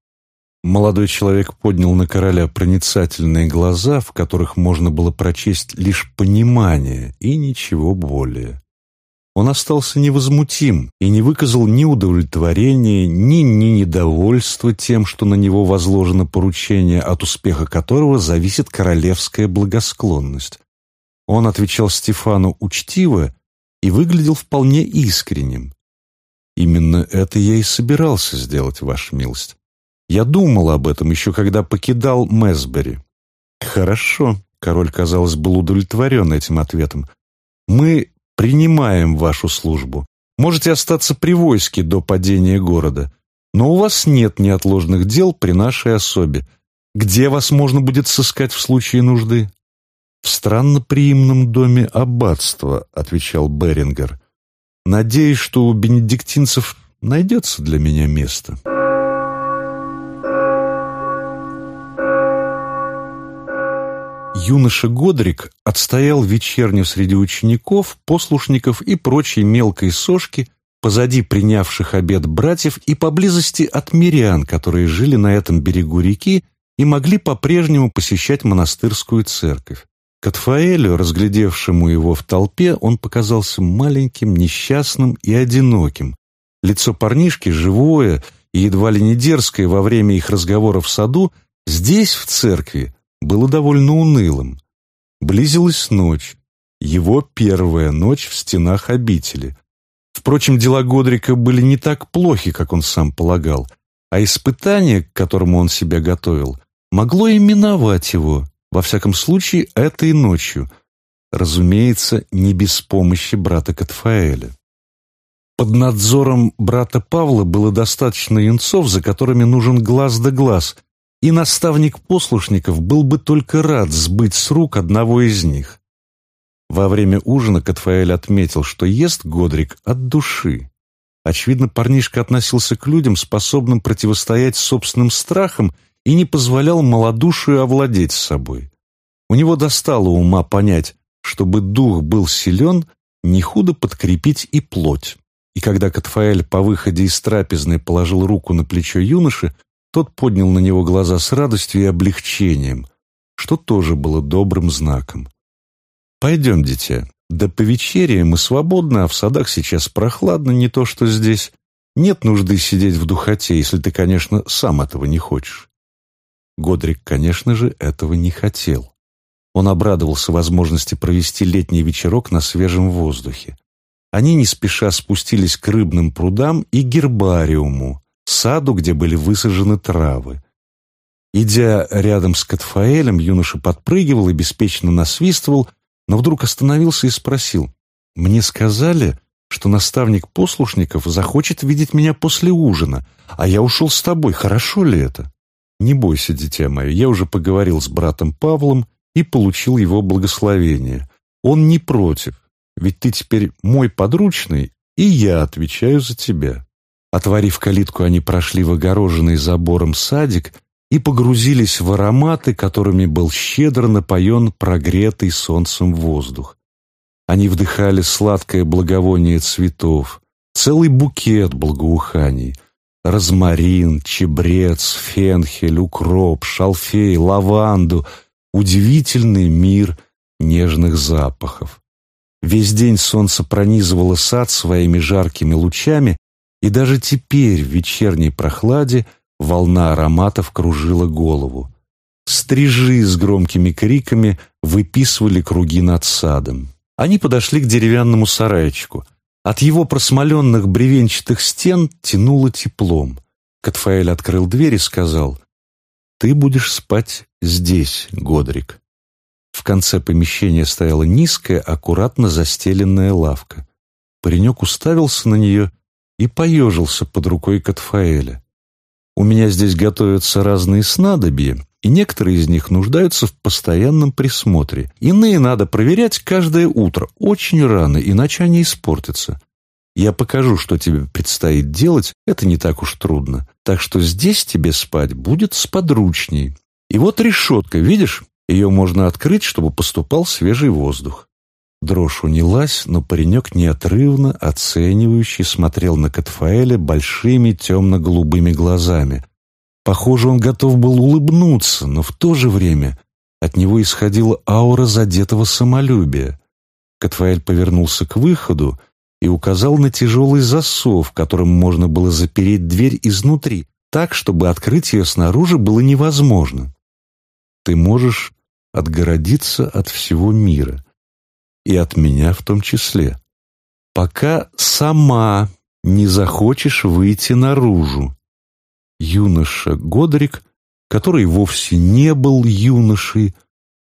Молодой человек поднял на короля проницательные глаза, в которых можно было прочесть лишь понимание и ничего более. Он остался невозмутим и не выказал ни удовлетворения, ни, ни недовольства тем, что на него возложено поручение, от успеха которого зависит королевская благосклонность. Он отвечал Стефану учтиво и выглядел вполне искренним. «Именно это я и собирался сделать, Ваша милость. Я думал об этом еще когда покидал Месбери». «Хорошо», — король, казалось, был удовлетворен этим ответом. «Мы принимаем вашу службу. Можете остаться при войске до падения города, но у вас нет неотложных дел при нашей особе. Где вас можно будет сыскать в случае нужды?» «В странноприимном доме аббатства», — отвечал Берингер. «Надеюсь, что у бенедиктинцев найдется для меня место». юноша Годрик отстоял вечерню среди учеников, послушников и прочей мелкой сошки, позади принявших обед братьев и поблизости от мирян, которые жили на этом берегу реки и могли по-прежнему посещать монастырскую церковь. Катфаэлю, разглядевшему его в толпе, он показался маленьким, несчастным и одиноким. Лицо парнишки, живое и едва ли не дерзкое во время их разговора в саду, здесь, в церкви, было довольно унылым. Близилась ночь, его первая ночь в стенах обители. Впрочем, дела Годрика были не так плохи, как он сам полагал, а испытание, к которому он себя готовил, могло именовать его, во всяком случае, этой ночью, разумеется, не без помощи брата Катфаэля. Под надзором брата Павла было достаточно юнцов, за которыми нужен глаз да глаз – и наставник послушников был бы только рад сбыть с рук одного из них. Во время ужина Катфаэль отметил, что ест Годрик от души. Очевидно, парнишка относился к людям, способным противостоять собственным страхам, и не позволял малодушию овладеть собой. У него достало ума понять, чтобы дух был силен, не худо подкрепить и плоть. И когда Катфаэль по выходе из трапезной положил руку на плечо юноши, тот поднял на него глаза с радостью и облегчением, что тоже было добрым знаком. «Пойдем, дитя. До повечерия мы свободны, а в садах сейчас прохладно, не то что здесь. Нет нужды сидеть в духоте, если ты, конечно, сам этого не хочешь». Годрик, конечно же, этого не хотел. Он обрадовался возможности провести летний вечерок на свежем воздухе. Они не спеша спустились к рыбным прудам и гербариуму, саду, где были высажены травы. Идя рядом с Катфаэлем, юноша подпрыгивал и беспечно насвистывал, но вдруг остановился и спросил, «Мне сказали, что наставник послушников захочет видеть меня после ужина, а я ушел с тобой, хорошо ли это?» «Не бойся, дитя мое, я уже поговорил с братом Павлом и получил его благословение. Он не против, ведь ты теперь мой подручный, и я отвечаю за тебя». Отворив калитку, они прошли в огороженный забором садик и погрузились в ароматы, которыми был щедро напоен прогретый солнцем воздух. Они вдыхали сладкое благовоние цветов, целый букет благоуханий — розмарин, чебрец, фенхель, укроп, шалфей, лаванду — удивительный мир нежных запахов. Весь день солнце пронизывало сад своими жаркими лучами, и даже теперь в вечерней прохладе волна ароматов кружила голову. Стрижи с громкими криками выписывали круги над садом. Они подошли к деревянному сарайчику. От его просмоленных бревенчатых стен тянуло теплом. Катфаэль открыл дверь и сказал, «Ты будешь спать здесь, Годрик». В конце помещения стояла низкая, аккуратно застеленная лавка. Паренек уставился на нее и поежился под рукой Катфаэля. «У меня здесь готовятся разные снадобья, и некоторые из них нуждаются в постоянном присмотре. Иные надо проверять каждое утро, очень рано, иначе они испортятся. Я покажу, что тебе предстоит делать, это не так уж трудно. Так что здесь тебе спать будет сподручней. И вот решетка, видишь? Ее можно открыть, чтобы поступал свежий воздух. Дрожь унялась, но паренек неотрывно, оценивающий, смотрел на Катфаэля большими темно-голубыми глазами. Похоже, он готов был улыбнуться, но в то же время от него исходила аура задетого самолюбия. Катфаэль повернулся к выходу и указал на тяжелый засов, которым можно было запереть дверь изнутри, так, чтобы открыть ее снаружи было невозможно. Ты можешь отгородиться от всего мира и от меня в том числе, пока сама не захочешь выйти наружу. Юноша Годрик, который вовсе не был юношей,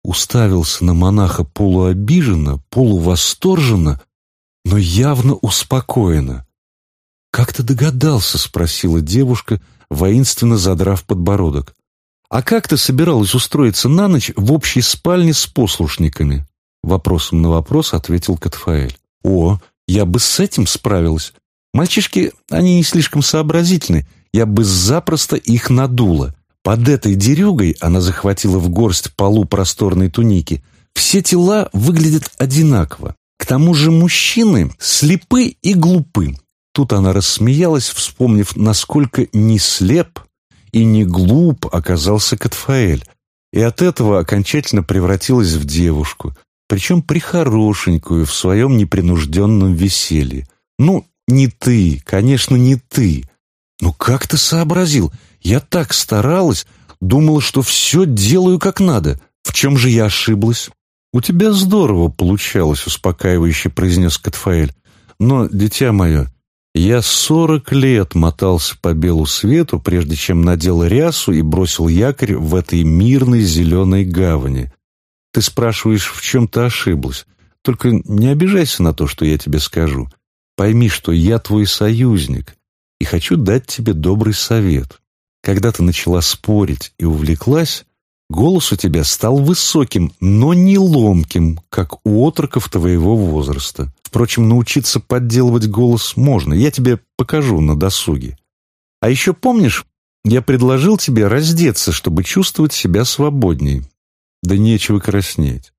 уставился на монаха полуобиженно, полувосторженно, но явно успокоенно. «Как ты догадался?» — спросила девушка, воинственно задрав подбородок. «А как ты собиралась устроиться на ночь в общей спальне с послушниками?» Вопросом на вопрос ответил Катфаэль. «О, я бы с этим справилась. Мальчишки, они не слишком сообразительны. Я бы запросто их надула. Под этой дерюгой она захватила в горсть полу просторной туники. Все тела выглядят одинаково. К тому же мужчины слепы и глупы. Тут она рассмеялась, вспомнив, насколько не слеп и не глуп оказался Катфаэль. И от этого окончательно превратилась в девушку, причем прихорошенькую в своем непринужденном веселье. Ну, не ты, конечно, не ты. Но как ты сообразил? Я так старалась, думала, что все делаю как надо. В чем же я ошиблась? У тебя здорово получалось, успокаивающе произнес Катфаэль. Но, дитя мое, я сорок лет мотался по белу свету, прежде чем надел рясу и бросил якорь в этой мирной зеленой гавани. Ты спрашиваешь, в чем ты ошиблась. Только не обижайся на то, что я тебе скажу. Пойми, что я твой союзник и хочу дать тебе добрый совет. Когда ты начала спорить и увлеклась, голос у тебя стал высоким, но не ломким, как у отроков твоего возраста. Впрочем, научиться подделывать голос можно, я тебе покажу на досуге. А еще помнишь, я предложил тебе раздеться, чтобы чувствовать себя свободней. Да нечего краснеть.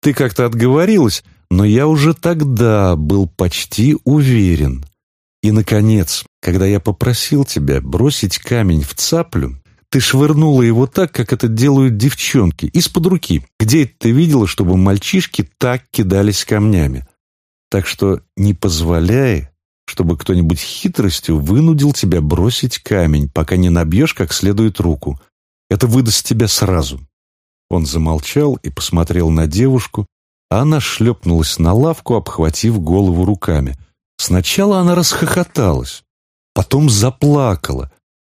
Ты как-то отговорилась, но я уже тогда был почти уверен. И, наконец, когда я попросил тебя бросить камень в цаплю, ты швырнула его так, как это делают девчонки, из-под руки. Где это ты видела, чтобы мальчишки так кидались камнями? Так что не позволяй, чтобы кто-нибудь хитростью вынудил тебя бросить камень, пока не набьешь как следует руку. Это выдаст тебя сразу. Он замолчал и посмотрел на девушку, а она шлепнулась на лавку, обхватив голову руками. Сначала она расхохоталась, потом заплакала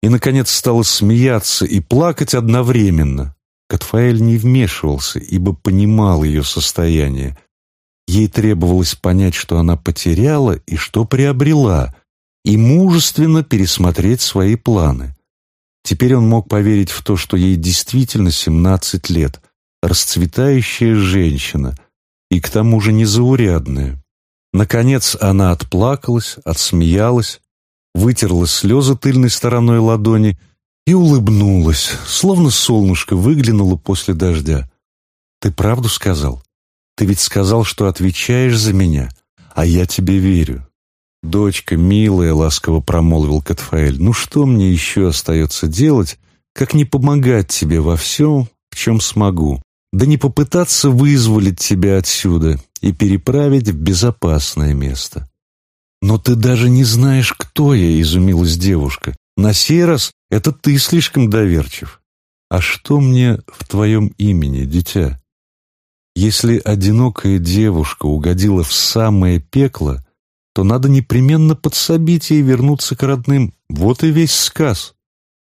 и, наконец, стала смеяться и плакать одновременно. Катфаэль не вмешивался, ибо понимал ее состояние. Ей требовалось понять, что она потеряла и что приобрела, и мужественно пересмотреть свои планы. Теперь он мог поверить в то, что ей действительно семнадцать лет, расцветающая женщина, и к тому же незаурядная. Наконец она отплакалась, отсмеялась, вытерла слезы тыльной стороной ладони и улыбнулась, словно солнышко выглянуло после дождя. «Ты правду сказал? Ты ведь сказал, что отвечаешь за меня, а я тебе верю. «Дочка, милая», — ласково промолвил Катфаэль, «ну что мне еще остается делать, как не помогать тебе во всем, в чем смогу? Да не попытаться вызволить тебя отсюда и переправить в безопасное место. «Но ты даже не знаешь, кто я», — изумилась девушка. «На сей раз это ты слишком доверчив. А что мне в твоем имени, дитя? Если одинокая девушка угодила в самое пекло, то надо непременно подсобить ей вернуться к родным. Вот и весь сказ.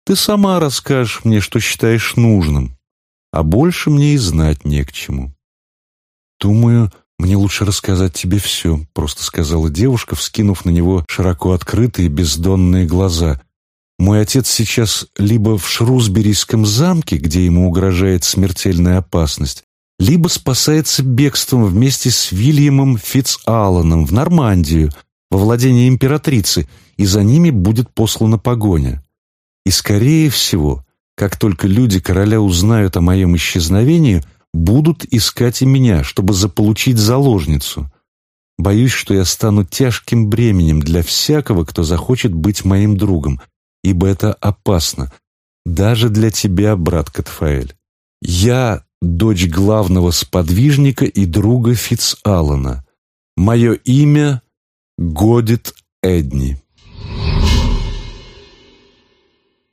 Ты сама расскажешь мне, что считаешь нужным, а больше мне и знать не к чему. Думаю, мне лучше рассказать тебе все, просто сказала девушка, вскинув на него широко открытые бездонные глаза. Мой отец сейчас либо в Шрусберийском замке, где ему угрожает смертельная опасность, либо спасается бегством вместе с Вильямом Фитцалланом в Нормандию, во владение императрицы, и за ними будет послана погоня. И, скорее всего, как только люди короля узнают о моем исчезновении, будут искать и меня, чтобы заполучить заложницу. Боюсь, что я стану тяжким бременем для всякого, кто захочет быть моим другом, ибо это опасно, даже для тебя, брат Катфаэль. Я дочь главного сподвижника и друга Фицалана. Мое имя — Годит Эдни.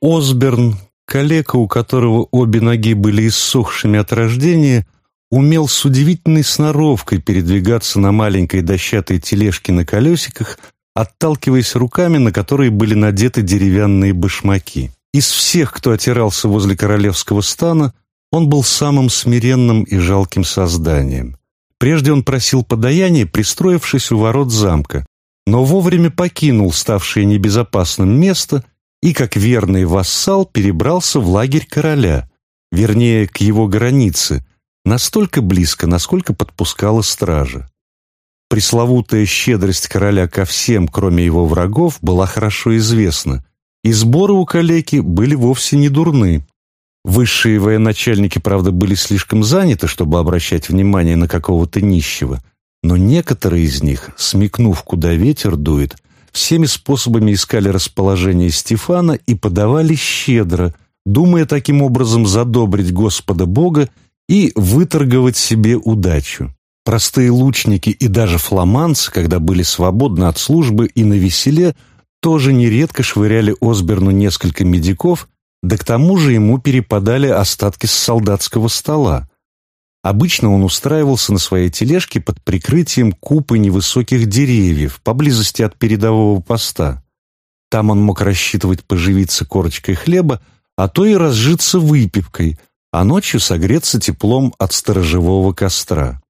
Осберн, калека, у которого обе ноги были иссохшими от рождения, умел с удивительной сноровкой передвигаться на маленькой дощатой тележке на колесиках, отталкиваясь руками, на которые были надеты деревянные башмаки. Из всех, кто отирался возле королевского стана, он был самым смиренным и жалким созданием. Прежде он просил подаяния, пристроившись у ворот замка, но вовремя покинул ставшее небезопасным место и, как верный вассал, перебрался в лагерь короля, вернее, к его границе, настолько близко, насколько подпускала стража. Пресловутая щедрость короля ко всем, кроме его врагов, была хорошо известна, и сборы у калеки были вовсе не дурны. Высшие военачальники, правда, были слишком заняты, чтобы обращать внимание на какого-то нищего, но некоторые из них, смекнув, куда ветер дует, всеми способами искали расположение Стефана и подавали щедро, думая таким образом задобрить Господа Бога и выторговать себе удачу. Простые лучники и даже фламанцы, когда были свободны от службы и на веселе, тоже нередко швыряли Осберну несколько медиков, да к тому же ему перепадали остатки с солдатского стола. Обычно он устраивался на своей тележке под прикрытием купы невысоких деревьев, поблизости от передового поста. Там он мог рассчитывать поживиться корочкой хлеба, а то и разжиться выпивкой, а ночью согреться теплом от сторожевого костра.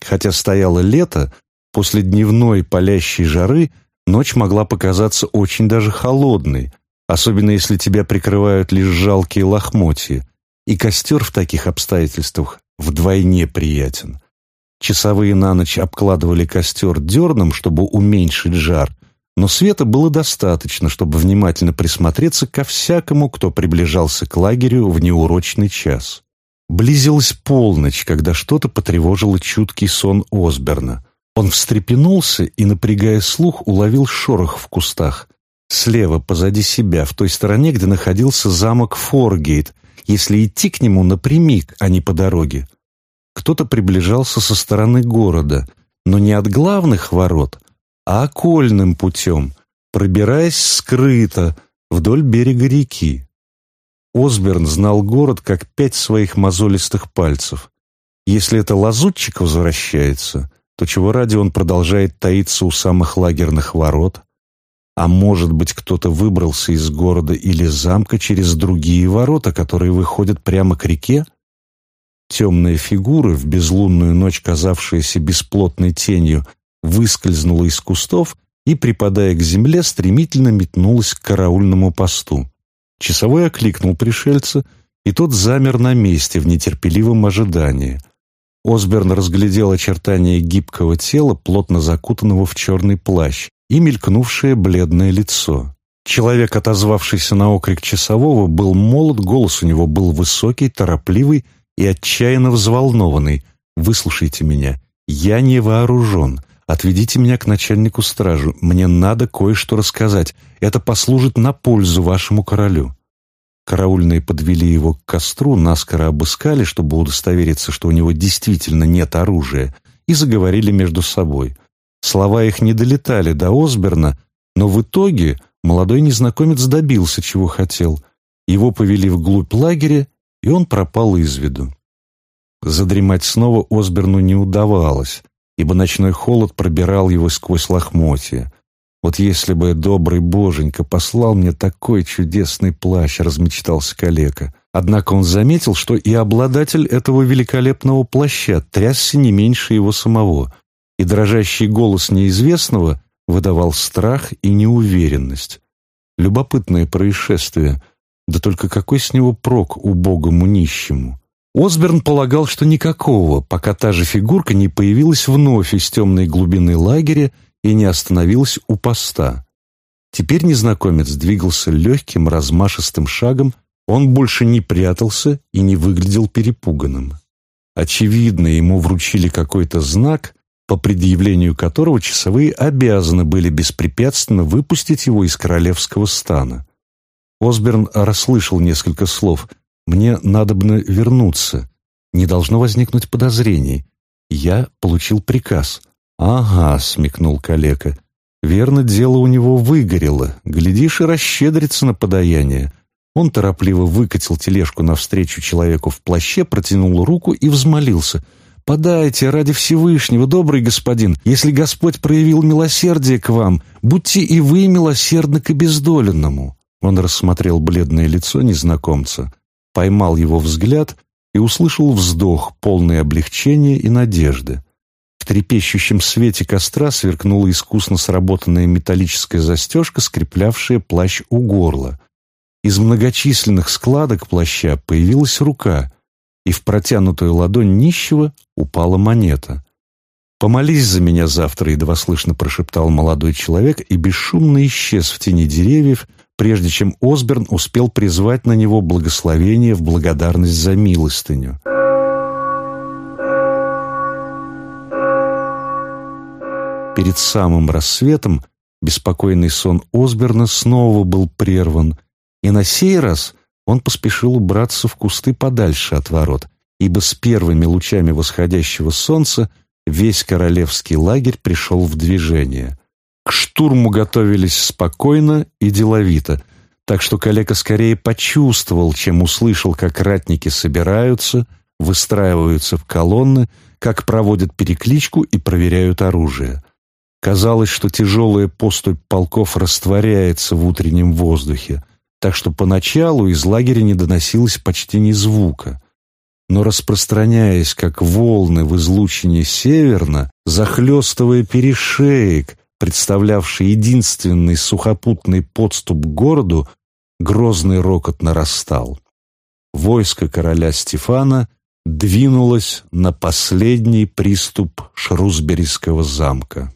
Хотя стояло лето, после дневной палящей жары ночь могла показаться очень даже холодной, особенно если тебя прикрывают лишь жалкие лохмотья, и костер в таких обстоятельствах вдвойне приятен. Часовые на ночь обкладывали костер дерном, чтобы уменьшить жар, но света было достаточно, чтобы внимательно присмотреться ко всякому, кто приближался к лагерю в неурочный час. Близилась полночь, когда что-то потревожило чуткий сон Осберна. Он встрепенулся и, напрягая слух, уловил шорох в кустах. Слева, позади себя, в той стороне, где находился замок Форгейт, если идти к нему напрямик, а не по дороге. Кто-то приближался со стороны города, но не от главных ворот, а окольным путем, пробираясь скрыто вдоль берега реки. Осберн знал город как пять своих мозолистых пальцев. Если это лазутчик возвращается, то чего ради он продолжает таиться у самых лагерных ворот? А может быть, кто-то выбрался из города или замка через другие ворота, которые выходят прямо к реке? Темная фигура, в безлунную ночь казавшаяся бесплотной тенью, выскользнула из кустов и, припадая к земле, стремительно метнулась к караульному посту. Часовой окликнул пришельца, и тот замер на месте в нетерпеливом ожидании. Осберн разглядел очертания гибкого тела, плотно закутанного в черный плащ, и мелькнувшее бледное лицо. Человек, отозвавшийся на окрик часового, был молод, голос у него был высокий, торопливый и отчаянно взволнованный. «Выслушайте меня. Я не вооружен. Отведите меня к начальнику стражи. Мне надо кое-что рассказать. Это послужит на пользу вашему королю». Караульные подвели его к костру, наскоро обыскали, чтобы удостовериться, что у него действительно нет оружия, и заговорили между собой. Слова их не долетали до Осберна, но в итоге молодой незнакомец добился, чего хотел. Его повели вглубь лагеря, и он пропал из виду. Задремать снова Осберну не удавалось, ибо ночной холод пробирал его сквозь лохмотья. «Вот если бы добрый боженька послал мне такой чудесный плащ», — размечтался калека. Однако он заметил, что и обладатель этого великолепного плаща трясся не меньше его самого, и дрожащий голос неизвестного выдавал страх и неуверенность. Любопытное происшествие, да только какой с него прок убогому нищему? Осберн полагал, что никакого, пока та же фигурка не появилась вновь из темной глубины лагеря и не остановилась у поста. Теперь незнакомец двигался легким, размашистым шагом, он больше не прятался и не выглядел перепуганным. Очевидно, ему вручили какой-то знак, по предъявлению которого часовые обязаны были беспрепятственно выпустить его из королевского стана. Осберн расслышал несколько слов. «Мне надобно вернуться. Не должно возникнуть подозрений. Я получил приказ. «Ага», — смекнул калека. «Верно, дело у него выгорело. Глядишь, и расщедрится на подаяние». Он торопливо выкатил тележку навстречу человеку в плаще, протянул руку и взмолился. «Подайте ради Всевышнего, добрый господин, если Господь проявил милосердие к вам, будьте и вы милосердны к обездоленному». Он рассмотрел бледное лицо незнакомца, поймал его взгляд и услышал вздох, полный облегчения и надежды. В трепещущем свете костра сверкнула искусно сработанная металлическая застежка, скреплявшая плащ у горла. Из многочисленных складок плаща появилась рука, и в протянутую ладонь нищего упала монета. «Помолись за меня завтра», — едва слышно прошептал молодой человек и бесшумно исчез в тени деревьев, прежде чем Осберн успел призвать на него благословение в благодарность за милостыню. Перед самым рассветом беспокойный сон Осберна снова был прерван, и на сей раз он поспешил убраться в кусты подальше от ворот, ибо с первыми лучами восходящего солнца весь королевский лагерь пришел в движение. К штурму готовились спокойно и деловито, так что коллега скорее почувствовал, чем услышал, как ратники собираются, выстраиваются в колонны, как проводят перекличку и проверяют оружие. Казалось, что тяжелая поступь полков растворяется в утреннем воздухе, так что поначалу из лагеря не доносилось почти ни звука. Но распространяясь, как волны в излучине северно, захлестывая перешеек, представлявший единственный сухопутный подступ к городу, грозный рокот нарастал. Войско короля Стефана двинулось на последний приступ Шрусберийского замка.